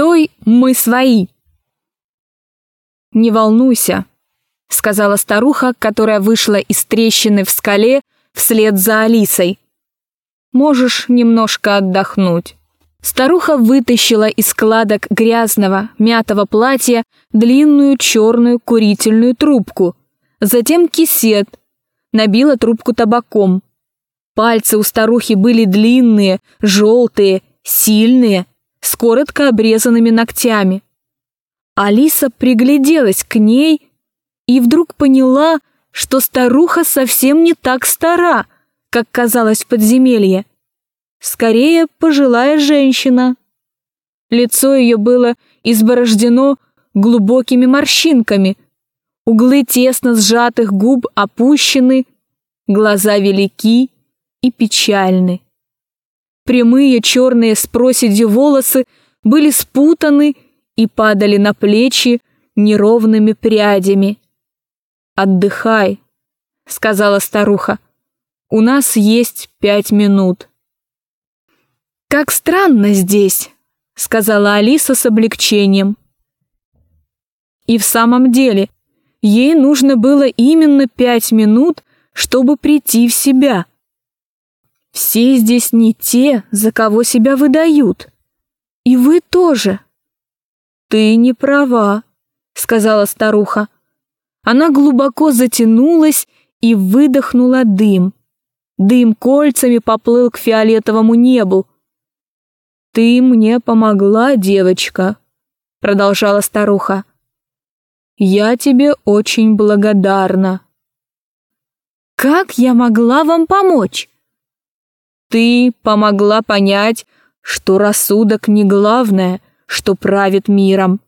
Постой, мы свои!» «Не волнуйся», — сказала старуха, которая вышла из трещины в скале вслед за Алисой. «Можешь немножко отдохнуть». Старуха вытащила из складок грязного, мятого платья длинную черную курительную трубку, затем кисет, набила трубку табаком. Пальцы у старухи были длинные, желтые, сильные, с коротко обрезанными ногтями. Алиса пригляделась к ней и вдруг поняла, что старуха совсем не так стара, как казалось в подземелье. Скорее, пожилая женщина. Лицо ее было изборождено глубокими морщинками, углы тесно сжатых губ опущены, глаза велики и печальны. Прямые черные с проседью волосы были спутаны и падали на плечи неровными прядями. «Отдыхай», — сказала старуха. «У нас есть пять минут». «Как странно здесь», — сказала Алиса с облегчением. И в самом деле, ей нужно было именно пять минут, чтобы прийти в себя. Все здесь не те, за кого себя выдают. И вы тоже. Ты не права, сказала старуха. Она глубоко затянулась и выдохнула дым. Дым кольцами поплыл к фиолетовому небу. «Ты мне помогла, девочка», — продолжала старуха. «Я тебе очень благодарна». «Как я могла вам помочь?» «Ты помогла понять, что рассудок не главное, что правит миром.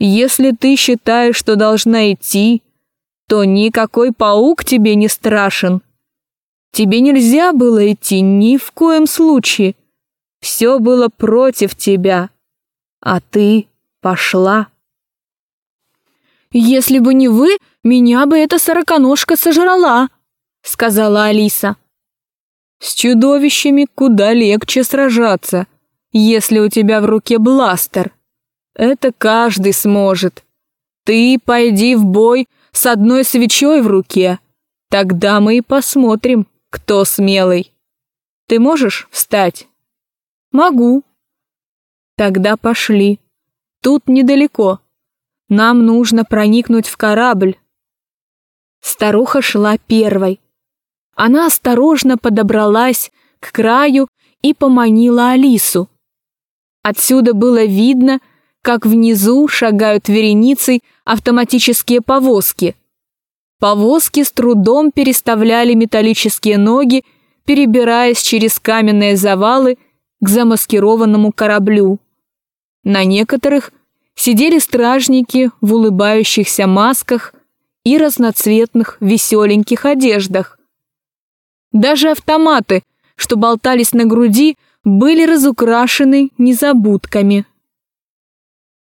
Если ты считаешь, что должна идти, то никакой паук тебе не страшен. Тебе нельзя было идти ни в коем случае» Все было против тебя, а ты пошла. «Если бы не вы, меня бы эта сороконожка сожрала», — сказала Алиса. «С чудовищами куда легче сражаться, если у тебя в руке бластер. Это каждый сможет. Ты пойди в бой с одной свечой в руке, тогда мы и посмотрим, кто смелый. Ты можешь встать?» «Могу». «Тогда пошли. Тут недалеко. Нам нужно проникнуть в корабль». Старуха шла первой. Она осторожно подобралась к краю и поманила Алису. Отсюда было видно, как внизу шагают вереницей автоматические повозки. Повозки с трудом переставляли металлические ноги, перебираясь через каменные завалы к замаскированному кораблю. На некоторых сидели стражники в улыбающихся масках и разноцветных веселеньких одеждах. Даже автоматы, что болтались на груди, были разукрашены незабудками.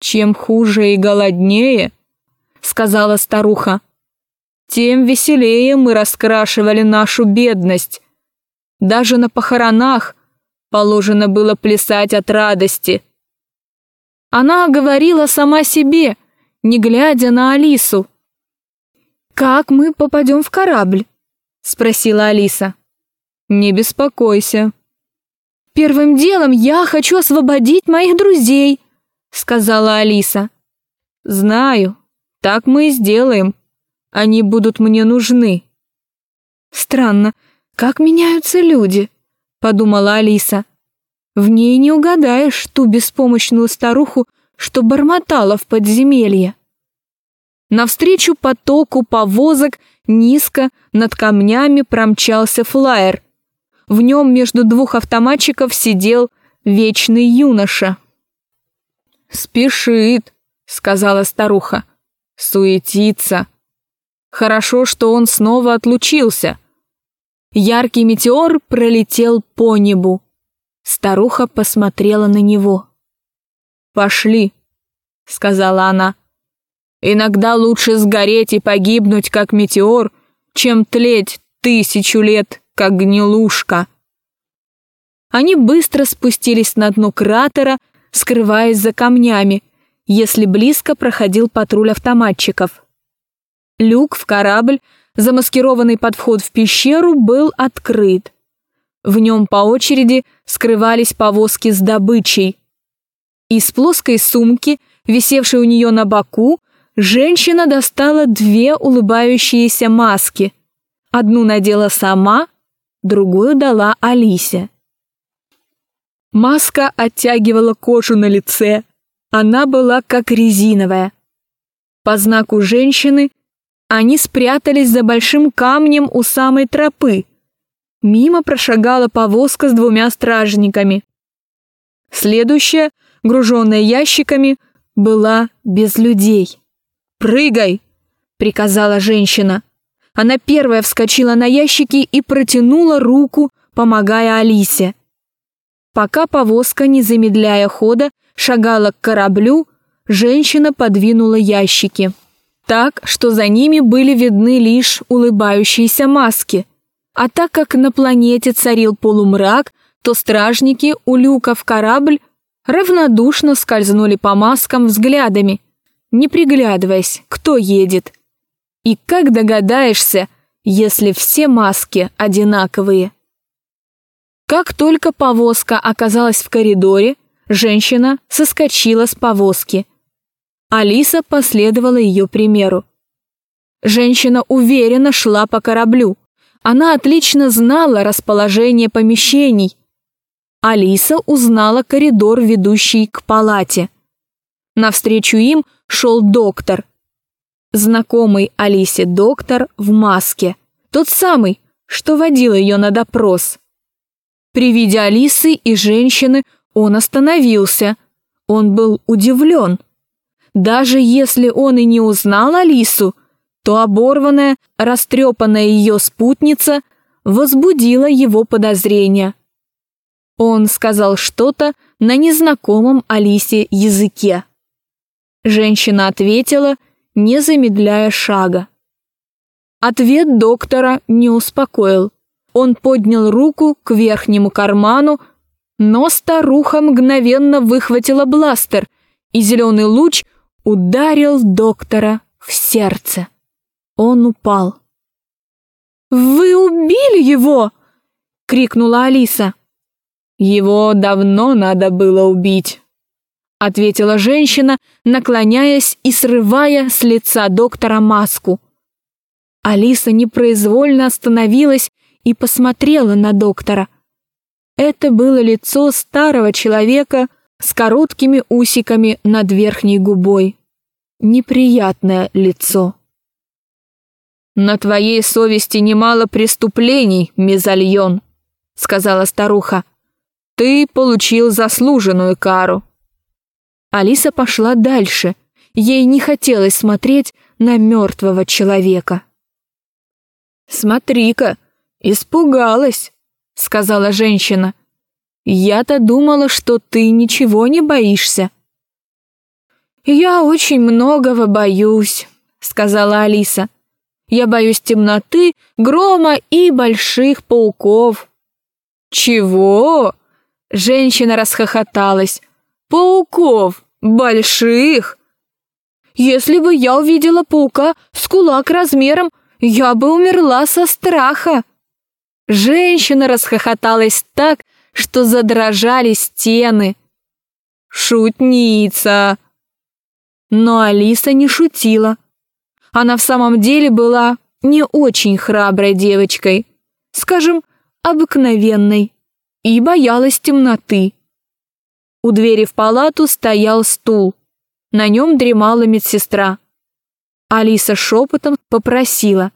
«Чем хуже и голоднее», — сказала старуха, — «тем веселее мы раскрашивали нашу бедность. Даже на похоронах положено было плясать от радости. Она говорила сама себе, не глядя на Алису. «Как мы попадем в корабль?» — спросила Алиса. «Не беспокойся». «Первым делом я хочу освободить моих друзей», — сказала Алиса. «Знаю, так мы и сделаем. Они будут мне нужны». «Странно, как меняются люди?» подумала Алиса. В ней не угадаешь ту беспомощную старуху, что бормотала в подземелье. Навстречу потоку повозок низко над камнями промчался флайер. В нем между двух автоматчиков сидел вечный юноша. «Спешит», — сказала старуха. «Суетится. Хорошо, что он снова отлучился. Яркий метеор пролетел по небу. Старуха посмотрела на него. «Пошли», — сказала она. «Иногда лучше сгореть и погибнуть, как метеор, чем тлеть тысячу лет, как гнилушка». Они быстро спустились на дно кратера, скрываясь за камнями, если близко проходил патруль автоматчиков. Люк в корабль, замаскированный под вход в пещеру, был открыт. В нем по очереди скрывались повозки с добычей. Из плоской сумки, висевшей у нее на боку, женщина достала две улыбающиеся маски. Одну надела сама, другую дала Алисе. Маска оттягивала кожу на лице, она была как резиновая. По знаку женщины они спрятались за большим камнем у самой тропы. Мимо прошагала повозка с двумя стражниками. Следующая, груженная ящиками, была без людей. «Прыгай!» — приказала женщина. Она первая вскочила на ящики и протянула руку, помогая Алисе. Пока повозка, не замедляя хода, шагала к кораблю, женщина подвинула ящики. Так, что за ними были видны лишь улыбающиеся маски. А так как на планете царил полумрак, то стражники у люка в корабль равнодушно скользнули по маскам взглядами, не приглядываясь, кто едет. И как догадаешься, если все маски одинаковые? Как только повозка оказалась в коридоре, женщина соскочила с повозки. Алиса последовала ее примеру. Женщина уверенно шла по кораблю. Она отлично знала расположение помещений. Алиса узнала коридор, ведущий к палате. Навстречу им шел доктор. Знакомый Алисе доктор в маске. Тот самый, что водил ее на допрос. При виде Алисы и женщины он остановился. Он был удивлен. Даже если он и не узнал Алису, то оборванная, растрепанная ее спутница возбудила его подозрения. Он сказал что-то на незнакомом Алисе языке. Женщина ответила, не замедляя шага. Ответ доктора не успокоил. Он поднял руку к верхнему карману, но старуха мгновенно выхватила бластер, и зеленый луч ударил доктора в сердце. Он упал. «Вы убили его!» — крикнула Алиса. «Его давно надо было убить», — ответила женщина, наклоняясь и срывая с лица доктора маску. Алиса непроизвольно остановилась и посмотрела на доктора. Это было лицо старого человека с короткими усиками над верхней губой. Неприятное лицо. «На твоей совести немало преступлений, мезальон», — сказала старуха. «Ты получил заслуженную кару». Алиса пошла дальше. Ей не хотелось смотреть на мертвого человека. «Смотри-ка, испугалась», — сказала женщина. «Я-то думала, что ты ничего не боишься». «Я очень многого боюсь», — сказала Алиса. «Я боюсь темноты, грома и больших пауков». «Чего?» — женщина расхохоталась. «Пауков? Больших?» «Если бы я увидела паука с кулак размером, я бы умерла со страха». Женщина расхохоталась так, что задрожали стены. «Шутница!» Но Алиса не шутила. Она в самом деле была не очень храброй девочкой, скажем, обыкновенной, и боялась темноты. У двери в палату стоял стул. На нем дремала медсестра. Алиса шепотом попросила.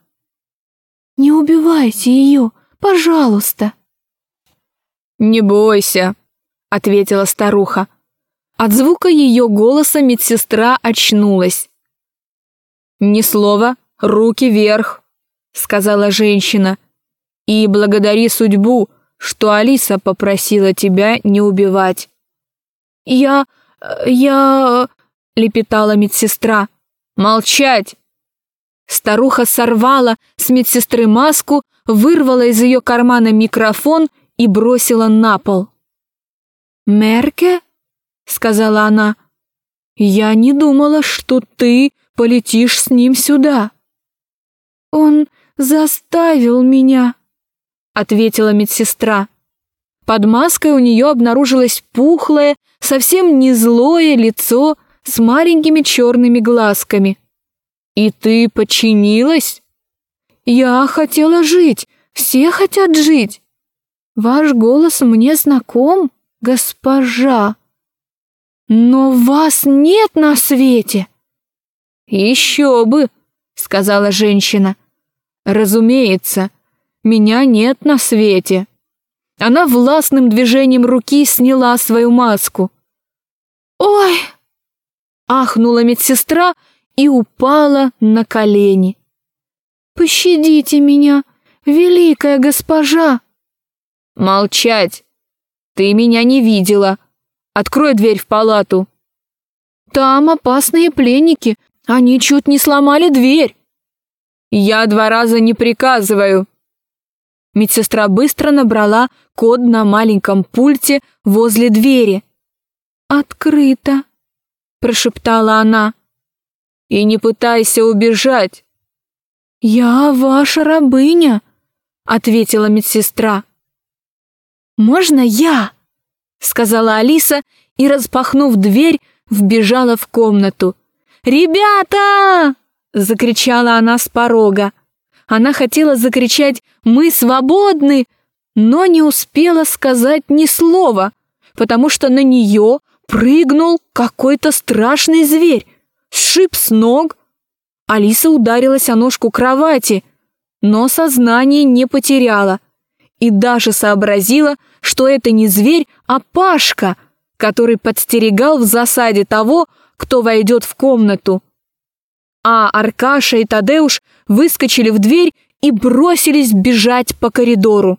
«Не убивайте ее, Пожалуйста!» «Не бойся», — ответила старуха. От звука ее голоса медсестра очнулась. «Ни слова, руки вверх», — сказала женщина. «И благодари судьбу, что Алиса попросила тебя не убивать». «Я... я...» — лепетала медсестра. «Молчать!» Старуха сорвала с медсестры маску, вырвала из ее кармана микрофон и бросила на пол. «Мерке?» — сказала она. «Я не думала, что ты полетишь с ним сюда». «Он заставил меня», — ответила медсестра. Под маской у нее обнаружилось пухлое, совсем не злое лицо с маленькими черными глазками. «И ты подчинилась?» «Я хотела жить, все хотят жить. Ваш голос мне знаком, госпожа. Но вас нет на свете». «Еще бы», — сказала женщина. «Разумеется, меня нет на свете». Она властным движением руки сняла свою маску. «Ой!» — ахнула медсестра и упала на колени. «Пощадите меня, великая госпожа!» «Молчать! Ты меня не видела! Открой дверь в палату!» «Там опасные пленники, они чуть не сломали дверь!» «Я два раза не приказываю!» Медсестра быстро набрала код на маленьком пульте возле двери. «Открыто», — прошептала она. «И не пытайся убежать». «Я ваша рабыня», — ответила медсестра. «Можно я?» — сказала Алиса и, распахнув дверь, вбежала в комнату. «Ребята!» — закричала она с порога. Она хотела закричать «Мы свободны!», но не успела сказать ни слова, потому что на нее прыгнул какой-то страшный зверь, сшиб с ног. Алиса ударилась о ножку кровати, но сознание не потеряла и даже сообразила, что это не зверь, а Пашка, который подстерегал в засаде того, кто войдет в комнату а Аркаша и Тадеуш выскочили в дверь и бросились бежать по коридору.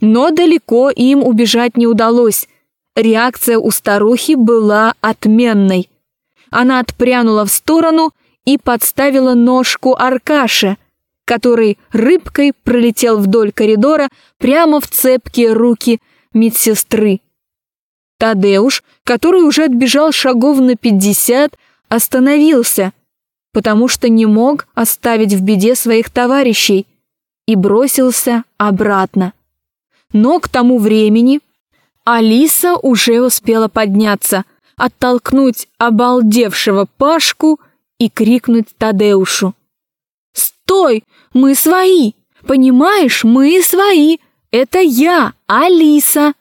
Но далеко им убежать не удалось. Реакция у старухи была отменной. Она отпрянула в сторону и подставила ножку Аркаше, который рыбкой пролетел вдоль коридора прямо в цепкие руки медсестры. Тадеуш, который уже отбежал шагов на пятьдесят, остановился – потому что не мог оставить в беде своих товарищей и бросился обратно. Но к тому времени Алиса уже успела подняться, оттолкнуть обалдевшего Пашку и крикнуть Тадеушу. «Стой! Мы свои! Понимаешь, мы свои! Это я, Алиса!»